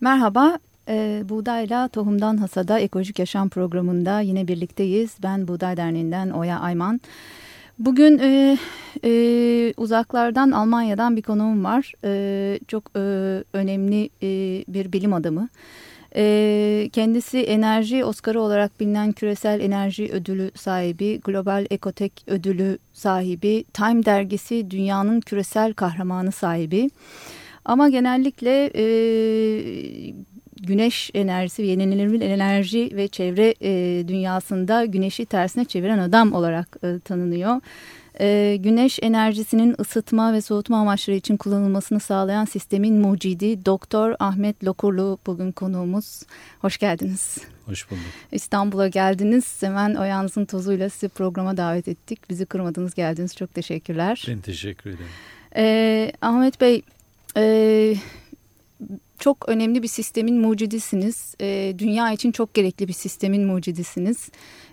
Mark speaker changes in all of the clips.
Speaker 1: Merhaba, e, Buğdayla Tohumdan Hasada Ekolojik Yaşam programında yine birlikteyiz. Ben Buğday Derneği'nden Oya Ayman. Bugün e, e, uzaklardan Almanya'dan bir konuğum var. E, çok e, önemli e, bir bilim adamı. E, kendisi enerji Oscar'ı olarak bilinen küresel enerji ödülü sahibi, Global Ekotek ödülü sahibi, Time dergisi dünyanın küresel kahramanı sahibi. Ama genellikle e, güneş enerjisi ve yenilenebilir enerji ve çevre e, dünyasında güneşi tersine çeviren adam olarak e, tanınıyor. E, güneş enerjisinin ısıtma ve soğutma amaçları için kullanılmasını sağlayan sistemin mucidi Doktor Ahmet Lokurlu bugün konuğumuz. Hoş geldiniz.
Speaker 2: Hoş bulduk.
Speaker 1: İstanbul'a geldiniz. Hemen ayağınızın tozuyla sizi programa davet ettik. Bizi kırmadınız geldiniz. Çok teşekkürler.
Speaker 2: Ben teşekkür ederim.
Speaker 1: E, Ahmet Bey, e, çok önemli bir sistemin mucidisiniz. E, dünya için çok gerekli bir sistemin mucidisiniz.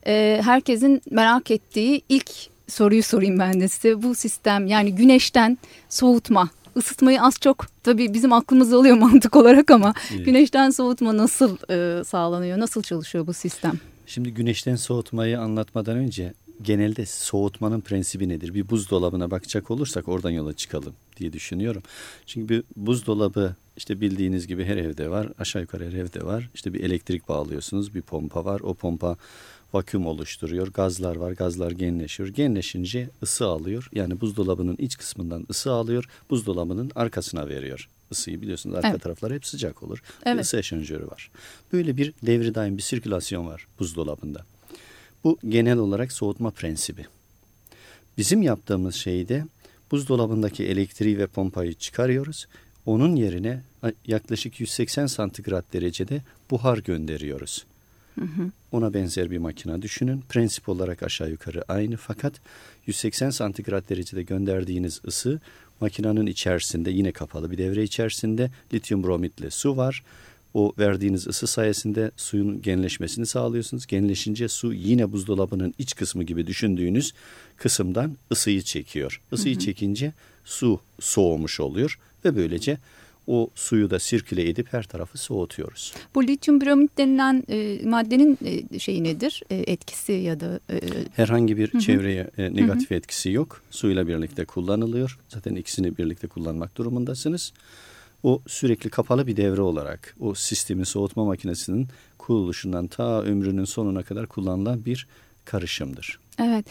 Speaker 1: E, herkesin merak ettiği ilk soruyu sorayım ben de size. Bu sistem yani güneşten soğutma, ısıtmayı az çok tabii bizim aklımızda oluyor mantık olarak ama evet. güneşten soğutma nasıl e, sağlanıyor, nasıl çalışıyor bu sistem?
Speaker 2: Şimdi güneşten soğutmayı anlatmadan önce genelde soğutmanın prensibi nedir? Bir buzdolabına bakacak olursak oradan yola çıkalım diye düşünüyorum. Çünkü bir buzdolabı işte bildiğiniz gibi her evde var. Aşağı yukarı her evde var. İşte bir elektrik bağlıyorsunuz. Bir pompa var. O pompa vaküm oluşturuyor. Gazlar var. Gazlar genleşiyor. Genleşince ısı alıyor. Yani buzdolabının iç kısmından ısı alıyor. Buzdolabının arkasına veriyor ısıyı biliyorsunuz arka evet. taraflar hep sıcak olur. Evet. Isı eşanjörü var. Böyle bir devri daim bir sirkülasyon var buzdolabında. Bu genel olarak soğutma prensibi. Bizim yaptığımız şeyde buzdolabındaki elektriği ve pompayı çıkarıyoruz. Onun yerine yaklaşık 180 santigrat derecede buhar gönderiyoruz. Hı hı. Ona benzer bir makine düşünün. Prensip olarak aşağı yukarı aynı fakat 180 santigrat derecede gönderdiğiniz ısı makinenin içerisinde yine kapalı bir devre içerisinde lityum bromitle su var. O verdiğiniz ısı sayesinde suyun genleşmesini sağlıyorsunuz. Genleşince su yine buzdolabının iç kısmı gibi düşündüğünüz kısımdan ısıyı çekiyor. Isıyı hı hı. çekince su soğumuş oluyor ve böylece o suyu da sirküle edip her tarafı soğutuyoruz.
Speaker 1: Bu lityum bromit denilen e, maddenin e, şeyi nedir? E, etkisi ya da... E,
Speaker 2: Herhangi bir hı -hı. çevreye e, negatif hı -hı. etkisi yok. Suyla birlikte kullanılıyor. Zaten ikisini birlikte kullanmak durumundasınız. O sürekli kapalı bir devre olarak o sistemin soğutma makinesinin kuruluşundan ta ömrünün sonuna kadar kullanılan bir karışımdır.
Speaker 1: Evet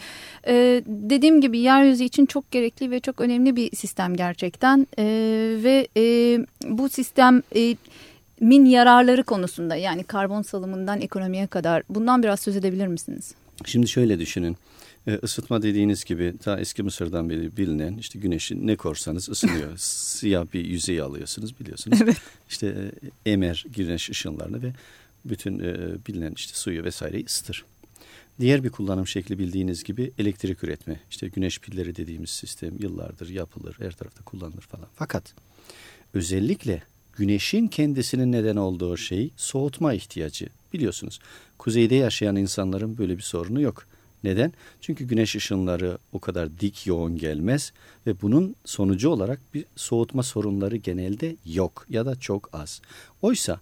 Speaker 1: ee, dediğim gibi yeryüzü için çok gerekli ve çok önemli bir sistem gerçekten ee, ve e, bu sistem e, min yararları konusunda yani karbon salımından ekonomiye kadar bundan biraz söz edebilir misiniz?
Speaker 2: Şimdi şöyle düşünün e, ısıtma dediğiniz gibi ta eski Mısır'dan beri bilinen işte güneşi ne korsanız ısınıyor. Siyah bir yüzey alıyorsunuz biliyorsunuz. Evet. İşte e, emer güneş ışınlarını ve bütün e, bilinen işte suyu vesaireyi ısıtır. Diğer bir kullanım şekli bildiğiniz gibi elektrik üretme. İşte güneş pilleri dediğimiz sistem yıllardır yapılır, her tarafta kullanılır falan. Fakat özellikle güneşin kendisinin neden olduğu şey soğutma ihtiyacı. Biliyorsunuz kuzeyde yaşayan insanların böyle bir sorunu yok. Neden? Çünkü güneş ışınları o kadar dik yoğun gelmez ve bunun sonucu olarak bir soğutma sorunları genelde yok ya da çok az. Oysa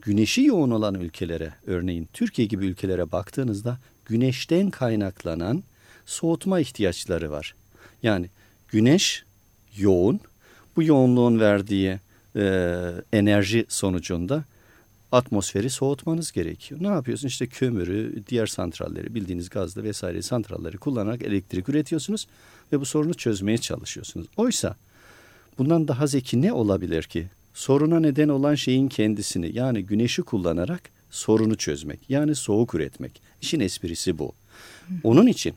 Speaker 2: güneşi yoğun olan ülkelere örneğin Türkiye gibi ülkelere baktığınızda güneşten kaynaklanan soğutma ihtiyaçları var. Yani güneş yoğun, bu yoğunluğun verdiği e, enerji sonucunda atmosferi soğutmanız gerekiyor. Ne yapıyorsun? İşte kömürü, diğer santralleri, bildiğiniz gazlı vesaire santralleri kullanarak elektrik üretiyorsunuz ve bu sorunu çözmeye çalışıyorsunuz. Oysa bundan daha zeki ne olabilir ki? Soruna neden olan şeyin kendisini yani güneşi kullanarak sorunu çözmek yani soğuk üretmek. İşin esprisi bu. Onun için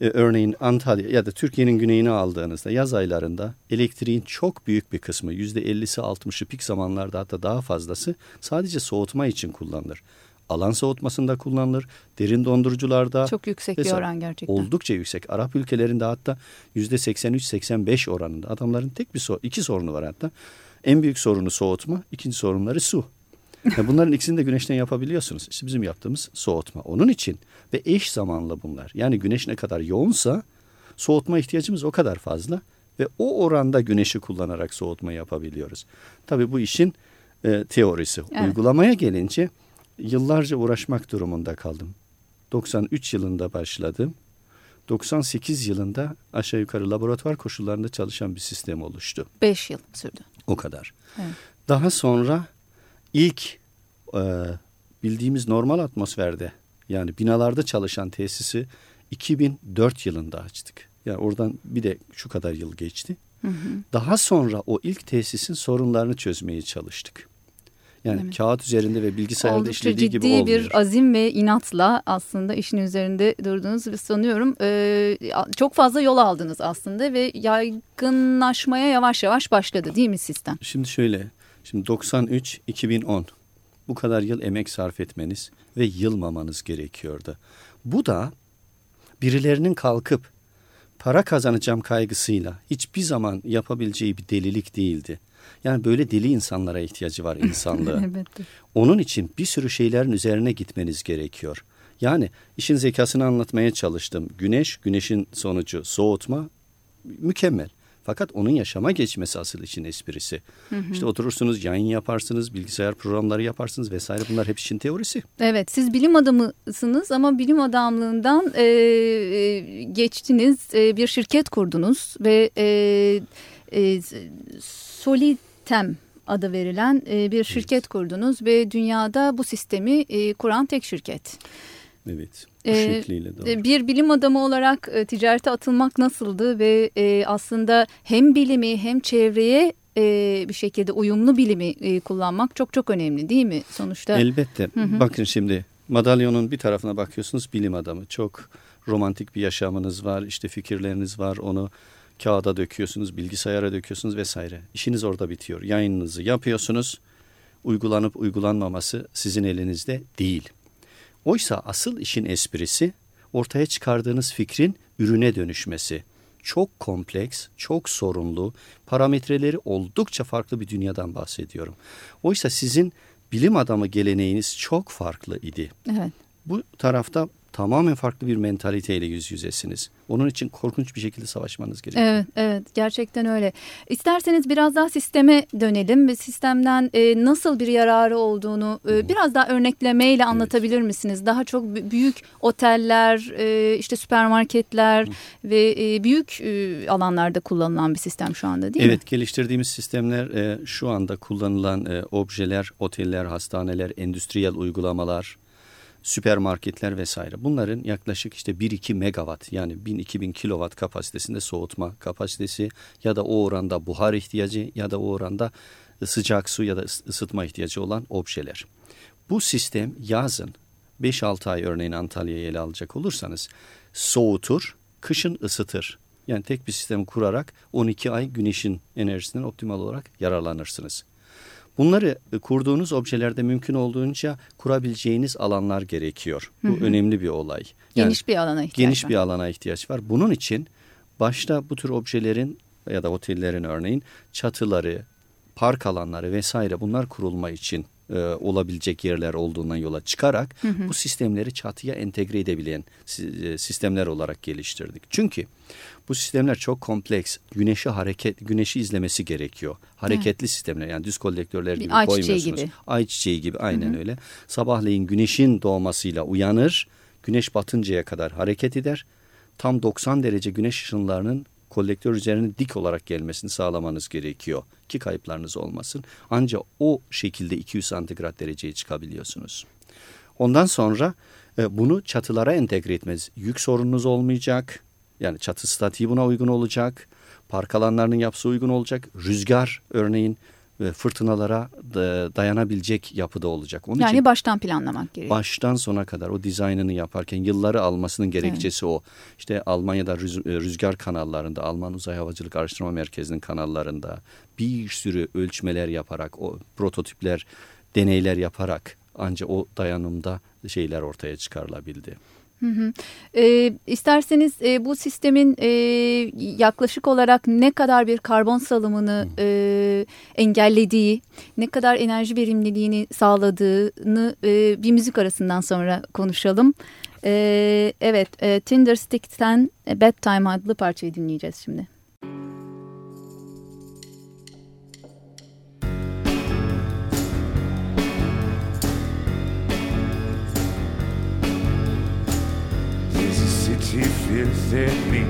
Speaker 2: e, örneğin Antalya ya da Türkiye'nin güneyini aldığınızda yaz aylarında elektriğin çok büyük bir kısmı yüzde ellisi altmışı pik zamanlarda hatta daha fazlası sadece soğutma için kullanılır. Alan soğutmasında kullanılır. Derin dondurucularda.
Speaker 1: Çok yüksek bir oran gerçekten.
Speaker 2: Oldukça yüksek. Arap ülkelerinde hatta yüzde 83-85 oranında. Adamların tek bir iki sorunu var hatta. En büyük sorunu soğutma, ikinci sorunları su. Yani bunların ikisini de güneşten yapabiliyorsunuz. İşte bizim yaptığımız soğutma. Onun için ve eş zamanlı bunlar. Yani güneş ne kadar yoğunsa soğutma ihtiyacımız o kadar fazla ve o oranda güneşi kullanarak soğutma yapabiliyoruz. Tabii bu işin e, teorisi. Evet. Uygulamaya gelince yıllarca uğraşmak durumunda kaldım. 93 yılında başladım. 98 yılında aşağı yukarı laboratuvar koşullarında çalışan bir sistem oluştu.
Speaker 1: 5 yıl sürdü.
Speaker 2: O kadar. Evet. Daha sonra ilk e, bildiğimiz normal atmosferde yani binalarda çalışan tesisi 2004 yılında açtık. Yani oradan bir de şu kadar yıl geçti. Hı hı. Daha sonra o ilk tesisin sorunlarını çözmeye çalıştık. Yani evet. kağıt üzerinde ve bilgisayarda Oldukça işlediği gibi olmuyor.
Speaker 1: ciddi bir azim ve inatla aslında işin üzerinde durdunuz ve sanıyorum e, çok fazla yol aldınız aslında ve yaygınlaşmaya yavaş yavaş başladı değil mi sistem?
Speaker 2: Şimdi şöyle, şimdi 93-2010 bu kadar yıl emek sarf etmeniz ve yılmamanız gerekiyordu. Bu da birilerinin kalkıp para kazanacağım kaygısıyla hiçbir zaman yapabileceği bir delilik değildi. Yani böyle deli insanlara ihtiyacı var insanlığı. evet. Onun için bir sürü şeylerin üzerine gitmeniz gerekiyor. Yani işin zekasını anlatmaya çalıştım. Güneş, güneşin sonucu soğutma mükemmel. Fakat onun yaşama geçmesi asıl için esprisi. Hı hı. İşte oturursunuz, yayın yaparsınız, bilgisayar programları yaparsınız vesaire. Bunlar hep işin teorisi.
Speaker 1: Evet, siz bilim adamısınız ama bilim adamlığından e, geçtiniz, e, bir şirket kurdunuz ve e, e, Solitem adı verilen e, bir şirket evet. kurdunuz ve dünyada bu sistemi e, kuran tek şirket.
Speaker 2: Evet. Ee,
Speaker 1: doğru. Bir bilim adamı olarak e, ticarete atılmak nasıldı ve e, aslında hem bilimi hem çevreye e, bir şekilde uyumlu bilimi e, kullanmak çok çok önemli değil mi sonuçta?
Speaker 2: Elbette. Hı hı. Bakın şimdi madalyonun bir tarafına bakıyorsunuz bilim adamı. Çok romantik bir yaşamınız var, işte fikirleriniz var, onu kağıda döküyorsunuz, bilgisayara döküyorsunuz vesaire. İşiniz orada bitiyor. Yayınınızı yapıyorsunuz. Uygulanıp uygulanmaması sizin elinizde değil. Oysa asıl işin esprisi ortaya çıkardığınız fikrin ürüne dönüşmesi. Çok kompleks, çok sorunlu, parametreleri oldukça farklı bir dünyadan bahsediyorum. Oysa sizin bilim adamı geleneğiniz çok farklı idi. Evet. Bu tarafta tamamen farklı bir mentaliteyle yüz yüzesiniz. Onun için korkunç bir şekilde savaşmanız gerekiyor.
Speaker 1: Evet, evet gerçekten öyle. İsterseniz biraz daha sisteme dönelim ve sistemden e, nasıl bir yararı olduğunu e, biraz daha örneklemeyle anlatabilir evet. misiniz? Daha çok büyük oteller, e, işte süpermarketler Hı. ve e, büyük e, alanlarda kullanılan bir sistem şu anda değil
Speaker 2: evet,
Speaker 1: mi?
Speaker 2: Evet, geliştirdiğimiz sistemler e, şu anda kullanılan e, objeler, oteller, hastaneler, endüstriyel uygulamalar, süpermarketler vesaire. Bunların yaklaşık işte 1-2 megawatt yani 1000-2000 kilowatt kapasitesinde soğutma kapasitesi ya da o oranda buhar ihtiyacı ya da o oranda sıcak su ya da ısıtma ihtiyacı olan objeler. Bu sistem yazın 5-6 ay örneğin Antalya'yı ele alacak olursanız soğutur, kışın ısıtır. Yani tek bir sistem kurarak 12 ay güneşin enerjisinden optimal olarak yararlanırsınız. Bunları e, kurduğunuz objelerde mümkün olduğunca kurabileceğiniz alanlar gerekiyor. Bu hı hı. önemli bir olay.
Speaker 1: Yani geniş bir alana ihtiyaç
Speaker 2: geniş var. bir alana ihtiyaç var. Bunun için başta bu tür objelerin ya da otellerin örneğin çatıları, park alanları vesaire bunlar kurulma için e, olabilecek yerler olduğundan yola çıkarak hı hı. bu sistemleri çatıya entegre edebilen e, sistemler olarak geliştirdik. Çünkü bu sistemler çok kompleks. Güneşi hareket, güneşi izlemesi gerekiyor. Hareketli evet. sistemler yani düz kolektörler gibi ay koymuyorsunuz. Gibi. Ay çiçeği gibi aynen Hı -hı. öyle. Sabahleyin güneşin doğmasıyla uyanır. Güneş batıncaya kadar hareket eder. Tam 90 derece güneş ışınlarının kolektör üzerine dik olarak gelmesini sağlamanız gerekiyor ki kayıplarınız olmasın. Ancak o şekilde 200 santigrat dereceye çıkabiliyorsunuz. Ondan sonra e, bunu çatılara entegre etmeniz. Yük sorununuz olmayacak. Yani çatı statiği buna uygun olacak. Park alanlarının yapısı uygun olacak. Rüzgar örneğin e, fırtınalara dayanabilecek yapıda olacak.
Speaker 1: Onun yani için baştan planlamak gerekiyor.
Speaker 2: Baştan sona kadar o dizaynını yaparken yılları almasının gerekçesi evet. o. İşte Almanya'da e, rüzgar kanallarında, Alman Uzay Havacılık Araştırma Merkezi'nin kanallarında bir sürü ölçmeler yaparak, o prototipler, deneyler yaparak ancak o dayanımda şeyler ortaya çıkarılabildi.
Speaker 1: Hı hı. E, isterseniz e, bu sistemin e, yaklaşık olarak ne kadar bir karbon salımını e, engellediği, ne kadar enerji verimliliğini sağladığını e, bir müzik arasından sonra konuşalım. E, evet, e, Tinder Sticks'ten Bedtime adlı parçayı dinleyeceğiz şimdi.
Speaker 3: Feels at me.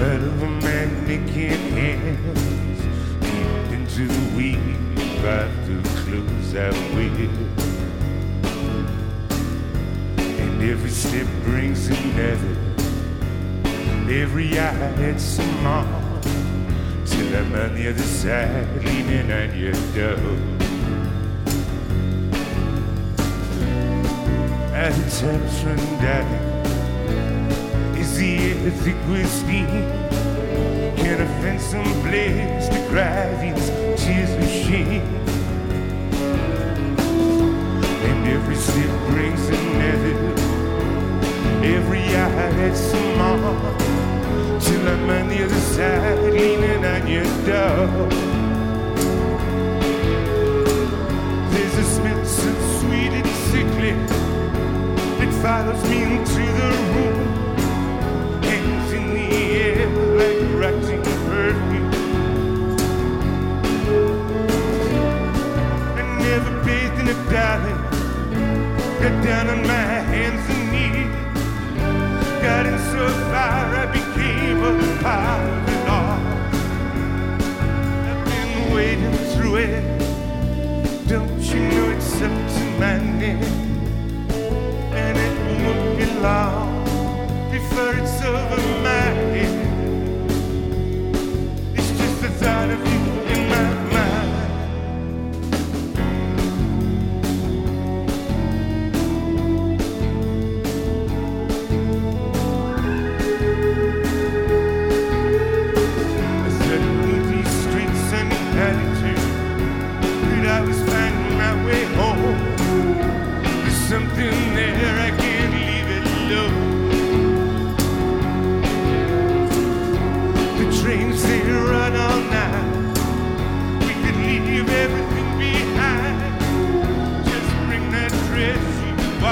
Speaker 3: Out of a mannequin hands, deep into the weed, right through clothes I wear. And every step brings another, every eye a mark, till I'm on the other side, leaning on your door. at times when daddy the ethic whiskey. Can I find some place to cry these tears of shame? And every sip brings another, every eye some more. Till I'm on the other side, leaning on your door. There's a smell so sweet and sickly It follows me into the room. Got down on my hands and knees. Got in so far I became a part of it all. I've been wading through it. Don't you know it's up to my neck? And it won't be long before it's over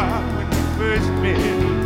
Speaker 3: when we first met.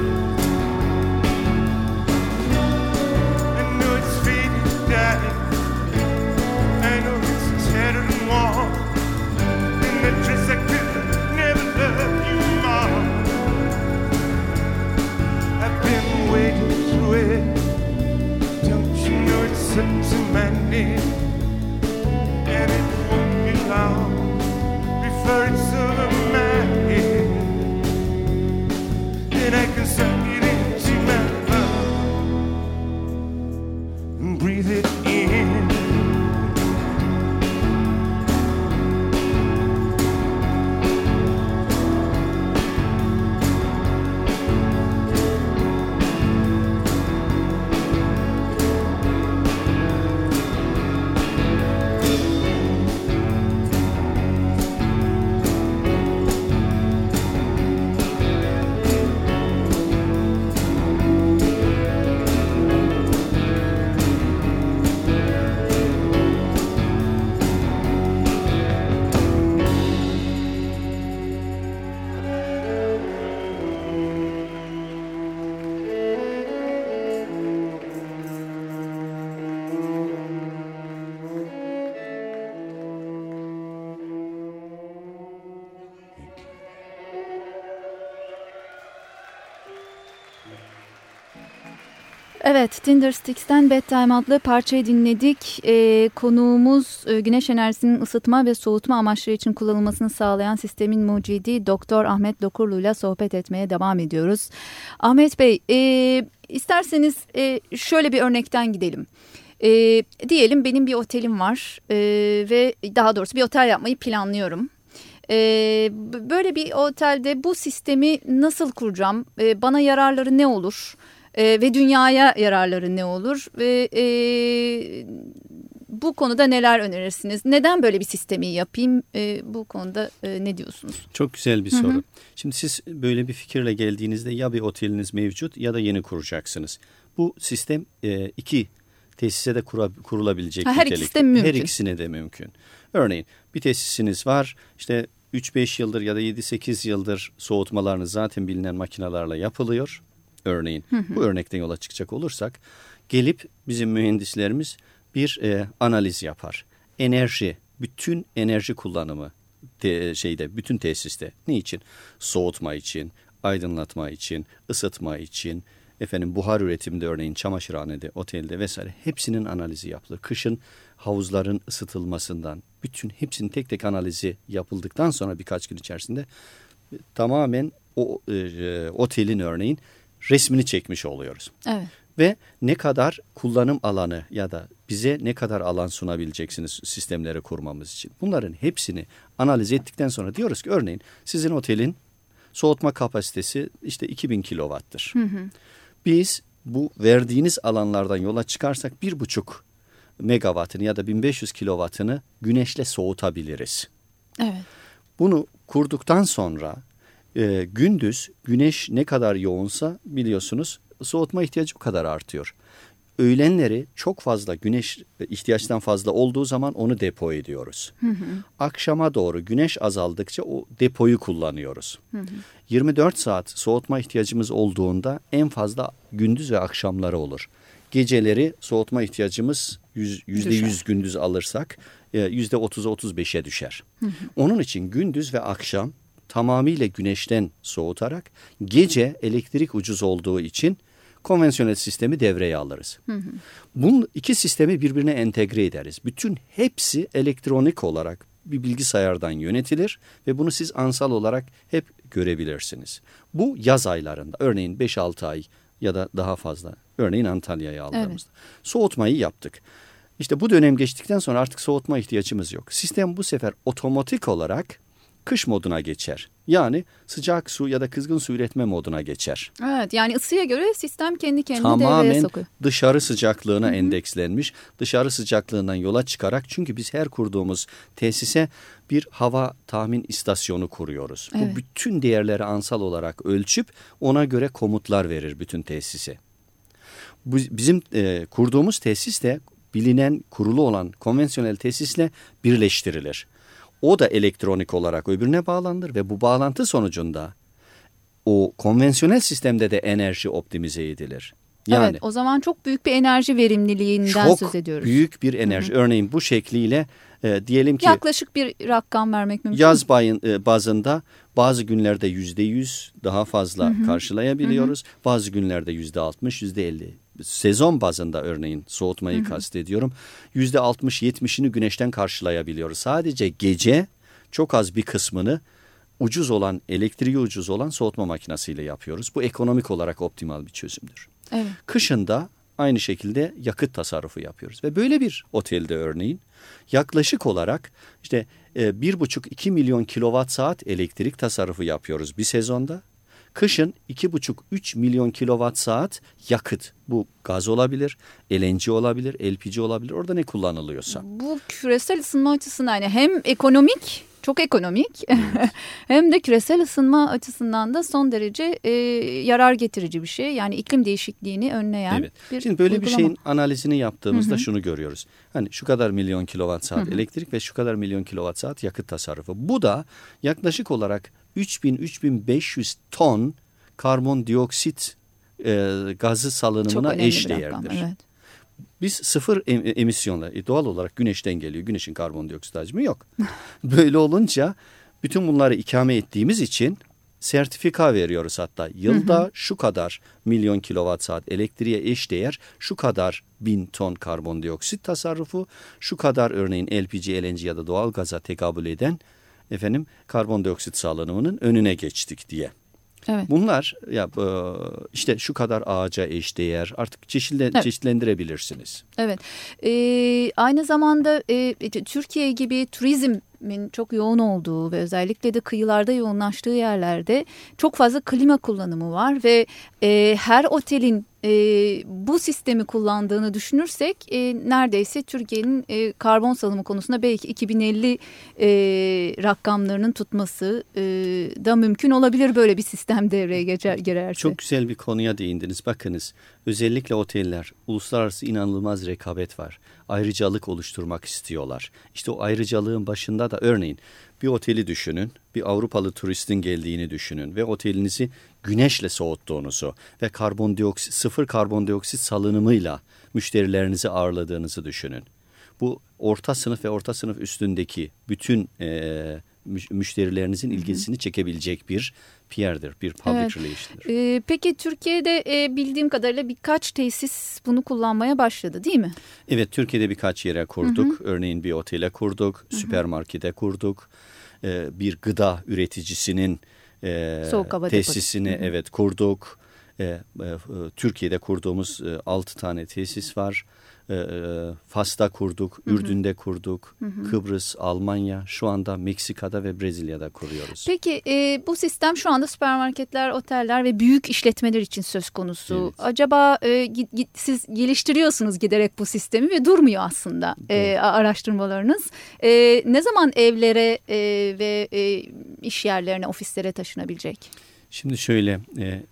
Speaker 1: Evet, Tinder Sticks'ten Bedtime adlı parçayı dinledik. Ee, konuğumuz e, güneş enerjisinin ısıtma ve soğutma amaçları için kullanılmasını sağlayan sistemin mucidi Doktor Ahmet Dokurlu ile sohbet etmeye devam ediyoruz. Ahmet Bey, e, isterseniz e, şöyle bir örnekten gidelim. E, diyelim benim bir otelim var e, ve daha doğrusu bir otel yapmayı planlıyorum. Ee, böyle bir otelde bu sistemi nasıl kuracağım? Ee, bana yararları ne olur? e, ve dünyaya yararları ne olur ve e, bu konuda neler önerirsiniz? Neden böyle bir sistemi yapayım? E, bu konuda e, ne diyorsunuz?
Speaker 2: Çok güzel bir soru. Hı hı. Şimdi siz böyle bir fikirle geldiğinizde ya bir oteliniz mevcut ya da yeni kuracaksınız. Bu sistem e, iki tesise de kura, kurulabilecek
Speaker 1: ha, her ikisi de mümkün.
Speaker 2: Her ikisine de mümkün. Örneğin bir tesisiniz var işte 3-5 yıldır ya da 7-8 yıldır soğutmalarınız zaten bilinen makinalarla yapılıyor örneğin. Hı hı. Bu örnekten yola çıkacak olursak gelip bizim mühendislerimiz bir e, analiz yapar. Enerji, bütün enerji kullanımı te, şeyde bütün tesiste. Ne için? Soğutma için, aydınlatma için, ısıtma için, efendim buhar üretiminde örneğin çamaşırhanede, otelde vesaire hepsinin analizi yapılır. Kışın havuzların ısıtılmasından bütün hepsinin tek tek analizi yapıldıktan sonra birkaç gün içerisinde e, tamamen o e, otelin örneğin resmini çekmiş oluyoruz.
Speaker 1: Evet.
Speaker 2: Ve ne kadar kullanım alanı ya da bize ne kadar alan sunabileceksiniz sistemleri kurmamız için. Bunların hepsini analiz ettikten sonra diyoruz ki örneğin sizin otelin soğutma kapasitesi işte 2000 kilowattır. Hı hı. Biz bu verdiğiniz alanlardan yola çıkarsak bir buçuk megawattını ya da 1500 kilowattını güneşle soğutabiliriz.
Speaker 1: Evet.
Speaker 2: Bunu kurduktan sonra e, gündüz güneş ne kadar yoğunsa biliyorsunuz soğutma ihtiyacı bu kadar artıyor. Öğlenleri çok fazla güneş ihtiyaçtan fazla olduğu zaman onu depo ediyoruz. Hı hı. Akşama doğru güneş azaldıkça o depoyu kullanıyoruz. Hı hı. 24 saat soğutma ihtiyacımız olduğunda en fazla gündüz ve akşamları olur. Geceleri soğutma ihtiyacımız yüzde yüz gündüz alırsak e, yüzde otuza otuz beşe düşer. Hı hı. Onun için gündüz ve akşam tamamıyla güneşten soğutarak gece elektrik ucuz olduğu için konvansiyonel sistemi devreye alırız. Hı hı. Bunun iki sistemi birbirine entegre ederiz. Bütün hepsi elektronik olarak bir bilgisayardan yönetilir ve bunu siz ansal olarak hep görebilirsiniz. Bu yaz aylarında örneğin 5-6 ay ya da daha fazla örneğin Antalya'ya aldığımızda evet. soğutmayı yaptık. İşte bu dönem geçtikten sonra artık soğutma ihtiyacımız yok. Sistem bu sefer otomatik olarak kış moduna geçer. Yani sıcak su ya da kızgın su üretme moduna geçer.
Speaker 1: Evet yani ısıya göre sistem kendi kendine Tamamen devreye sokuyor.
Speaker 2: dışarı sıcaklığına Hı -hı. endekslenmiş. Dışarı sıcaklığından yola çıkarak çünkü biz her kurduğumuz tesise bir hava tahmin istasyonu kuruyoruz. Evet. Bu bütün değerleri ansal olarak ölçüp ona göre komutlar verir bütün tesise. Bu, bizim e, kurduğumuz tesis de bilinen kurulu olan konvansiyonel tesisle birleştirilir. O da elektronik olarak öbürüne bağlanır ve bu bağlantı sonucunda o konvansiyonel sistemde de enerji optimize edilir.
Speaker 1: Yani, evet o zaman çok büyük bir enerji verimliliğinden söz ediyoruz.
Speaker 2: Çok büyük bir enerji. Hı hı. Örneğin bu şekliyle e, diyelim ki...
Speaker 1: Yaklaşık bir rakam vermek mümkün
Speaker 2: Yaz bayın, e, bazında bazı günlerde yüzde yüz daha fazla hı hı. karşılayabiliyoruz. Hı hı. Bazı günlerde yüzde altmış, yüzde elli sezon bazında örneğin soğutmayı kastediyorum. Yüzde altmış yetmişini güneşten karşılayabiliyoruz. Sadece gece çok az bir kısmını ucuz olan, elektriği ucuz olan soğutma makinesiyle yapıyoruz. Bu ekonomik olarak optimal bir çözümdür.
Speaker 1: Evet.
Speaker 2: Kışında aynı şekilde yakıt tasarrufu yapıyoruz. Ve böyle bir otelde örneğin yaklaşık olarak işte e, bir buçuk iki milyon kilowatt saat elektrik tasarrufu yapıyoruz bir sezonda. Kışın 2,5-3 milyon kilowatt saat yakıt. Bu gaz olabilir, LNG olabilir, LPG olabilir. Orada ne kullanılıyorsa.
Speaker 1: Bu küresel ısınma açısından yani hem ekonomik çok ekonomik evet. hem de küresel ısınma açısından da son derece e, yarar getirici bir şey. Yani iklim değişikliğini önleyen evet. bir
Speaker 2: Şimdi böyle uygulama. bir şeyin analizini yaptığımızda Hı -hı. şunu görüyoruz. Hani şu kadar milyon kilowatt saat Hı -hı. elektrik ve şu kadar milyon kilowatt saat yakıt tasarrufu. Bu da yaklaşık olarak 3000-3500 ton karbondioksit e, gazı salınımına eş değerdir. Evet. Biz sıfır emisyonla e, doğal olarak güneşten geliyor. Güneşin karbondioksit hacmi yok. Böyle olunca bütün bunları ikame ettiğimiz için sertifika veriyoruz hatta. Yılda hı hı. şu kadar milyon kilowatt saat elektriğe eş değer, şu kadar bin ton karbondioksit tasarrufu, şu kadar örneğin LPG, LNG ya da doğal gaza tekabül eden efendim karbondioksit salınımının önüne geçtik diye.
Speaker 1: Evet.
Speaker 2: Bunlar ya e, işte şu kadar ağaca eşdeğer artık çeşitlen, evet. çeşitlendirebilirsiniz.
Speaker 1: Evet. Ee, aynı zamanda e, Türkiye gibi turizm çok yoğun olduğu ve özellikle de kıyılarda yoğunlaştığı yerlerde çok fazla klima kullanımı var ve e, her otelin e, bu sistemi kullandığını düşünürsek e, neredeyse Türkiye'nin e, karbon salımı konusunda belki 2050 e, rakamlarının tutması e, da mümkün olabilir böyle bir sistem devreye geçer, girerse.
Speaker 2: Çok güzel bir konuya değindiniz. Bakınız özellikle oteller uluslararası inanılmaz rekabet var. Ayrıcalık oluşturmak istiyorlar. İşte o ayrıcalığın başında da örneğin bir oteli düşünün, bir Avrupalı turistin geldiğini düşünün ve otelinizi güneşle soğuttuğunuzu ve karbondioksit, sıfır karbondioksit salınımıyla müşterilerinizi ağırladığınızı düşünün. Bu orta sınıf ve orta sınıf üstündeki bütün e, müşterilerinizin ilgisini çekebilecek bir PR'dir, bir public evet. relation'dır.
Speaker 1: Ee, peki Türkiye'de e, bildiğim kadarıyla birkaç tesis bunu kullanmaya başladı değil mi?
Speaker 2: Evet, Türkiye'de birkaç yere kurduk. Hı hı. Örneğin bir otele kurduk, süpermarkete kurduk. Ee, bir gıda üreticisinin e, tesisini hı. evet kurduk. E, e, Türkiye'de kurduğumuz e, 6 tane tesis var. E, Fas'ta kurduk. Ürdün'de kurduk, hı hı. Kıbrıs, Almanya, şu anda Meksika'da ve Brezilya'da kuruyoruz.
Speaker 1: Peki e, bu sistem şu anda süpermarketler, oteller ve büyük işletmeler için söz konusu. Evet. Acaba e, git, siz geliştiriyorsunuz giderek bu sistemi ve durmuyor aslında e, araştırmalarınız. E, ne zaman evlere e, ve e, iş yerlerine, ofislere taşınabilecek?
Speaker 2: Şimdi şöyle... E,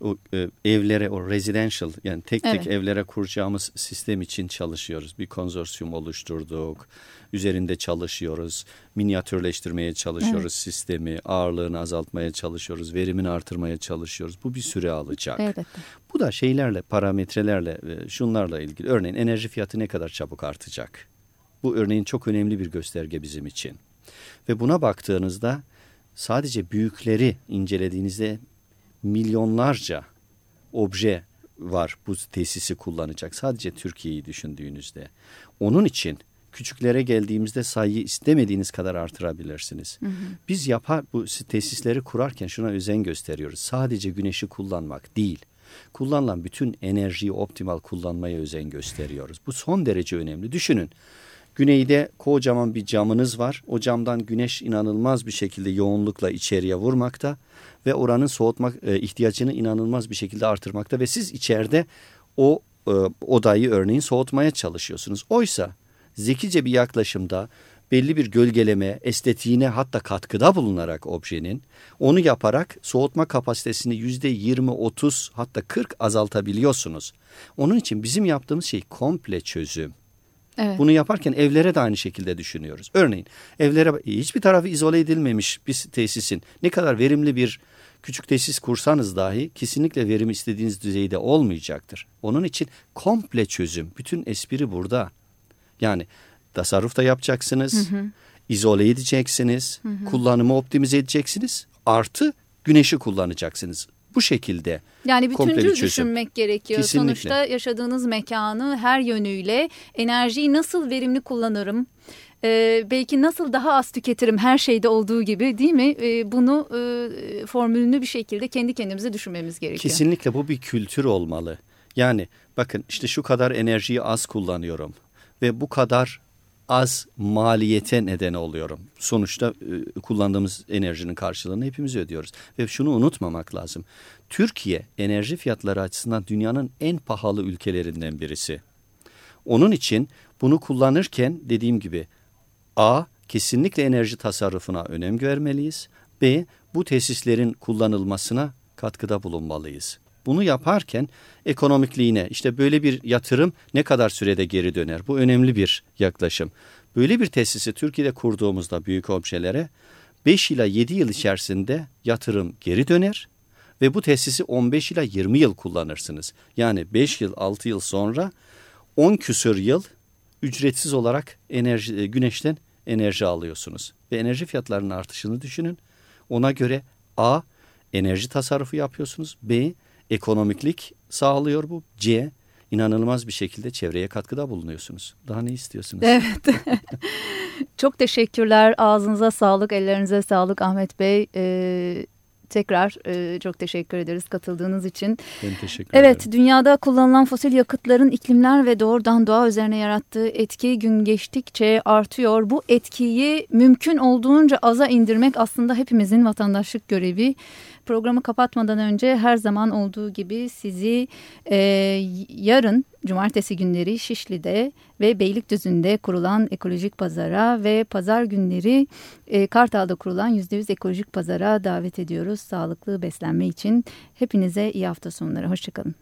Speaker 2: o e, evlere o residential yani tek tek evet. evlere kuracağımız sistem için çalışıyoruz. Bir konsorsiyum oluşturduk. Üzerinde çalışıyoruz. Minyatürleştirmeye çalışıyoruz evet. sistemi. Ağırlığını azaltmaya çalışıyoruz. Verimini artırmaya çalışıyoruz. Bu bir süre alacak. Evet. Bu da şeylerle, parametrelerle, e, şunlarla ilgili. Örneğin enerji fiyatı ne kadar çabuk artacak? Bu örneğin çok önemli bir gösterge bizim için. Ve buna baktığınızda sadece büyükleri incelediğinizde milyonlarca obje var bu tesisi kullanacak. Sadece Türkiye'yi düşündüğünüzde. Onun için küçüklere geldiğimizde sayıyı istemediğiniz kadar artırabilirsiniz. Hı hı. Biz yapar bu tesisleri kurarken şuna özen gösteriyoruz. Sadece güneşi kullanmak değil. Kullanılan bütün enerjiyi optimal kullanmaya özen gösteriyoruz. Bu son derece önemli. Düşünün. Güneyde kocaman bir camınız var. O camdan güneş inanılmaz bir şekilde yoğunlukla içeriye vurmakta ve oranın soğutmak e, ihtiyacını inanılmaz bir şekilde artırmakta ve siz içeride o e, odayı örneğin soğutmaya çalışıyorsunuz. Oysa zekice bir yaklaşımda belli bir gölgeleme, estetiğine hatta katkıda bulunarak objenin onu yaparak soğutma kapasitesini yüzde yirmi, otuz hatta kırk azaltabiliyorsunuz. Onun için bizim yaptığımız şey komple çözüm. Evet. Bunu yaparken evlere de aynı şekilde düşünüyoruz. Örneğin evlere hiçbir tarafı izole edilmemiş bir tesisin ne kadar verimli bir küçük tesis kursanız dahi kesinlikle verim istediğiniz düzeyde olmayacaktır. Onun için komple çözüm, bütün espri burada. Yani tasarruf da yapacaksınız, hı hı. izole edeceksiniz, hı hı. kullanımı optimize edeceksiniz, artı güneşi kullanacaksınız bu şekilde
Speaker 1: yani bütüncül düşünmek gerekiyor. Kesinlikle. Sonuçta yaşadığınız mekanı her yönüyle enerjiyi nasıl verimli kullanırım? Ee, belki nasıl daha az tüketirim her şeyde olduğu gibi değil mi? Ee, bunu e, formülünü bir şekilde kendi kendimize düşünmemiz gerekiyor.
Speaker 2: Kesinlikle bu bir kültür olmalı. Yani bakın işte şu kadar enerjiyi az kullanıyorum ve bu kadar az maliyete neden oluyorum. Sonuçta e, kullandığımız enerjinin karşılığını hepimiz ödüyoruz. Ve şunu unutmamak lazım. Türkiye enerji fiyatları açısından dünyanın en pahalı ülkelerinden birisi. Onun için bunu kullanırken dediğim gibi A. Kesinlikle enerji tasarrufuna önem vermeliyiz. B. Bu tesislerin kullanılmasına katkıda bulunmalıyız. Bunu yaparken ekonomikliğine işte böyle bir yatırım ne kadar sürede geri döner? Bu önemli bir yaklaşım. Böyle bir tesisi Türkiye'de kurduğumuzda büyük objelere 5 ila 7 yıl içerisinde yatırım geri döner ve bu tesisi 15 ila 20 yıl kullanırsınız. Yani 5 yıl 6 yıl sonra 10 küsür yıl ücretsiz olarak enerji e, güneşten enerji alıyorsunuz. Ve enerji fiyatlarının artışını düşünün. Ona göre A enerji tasarrufu yapıyorsunuz. B ekonomiklik sağlıyor bu. C inanılmaz bir şekilde çevreye katkıda bulunuyorsunuz. Daha ne istiyorsunuz?
Speaker 1: Evet. Çok teşekkürler. Ağzınıza sağlık, ellerinize sağlık Ahmet Bey. Ee, tekrar e, çok teşekkür ederiz katıldığınız için.
Speaker 2: Ben teşekkür
Speaker 1: ederim.
Speaker 2: Evet,
Speaker 1: dünyada kullanılan fosil yakıtların iklimler ve doğrudan doğa üzerine yarattığı etki gün geçtikçe artıyor. Bu etkiyi mümkün olduğunca aza indirmek aslında hepimizin vatandaşlık görevi. Programı kapatmadan önce her zaman olduğu gibi sizi e, yarın cumartesi günleri Şişli'de ve Beylikdüzü'nde kurulan ekolojik pazara ve pazar günleri e, Kartal'da kurulan %100 ekolojik pazara davet ediyoruz. Sağlıklı beslenme için hepinize iyi hafta sonları. Hoşçakalın.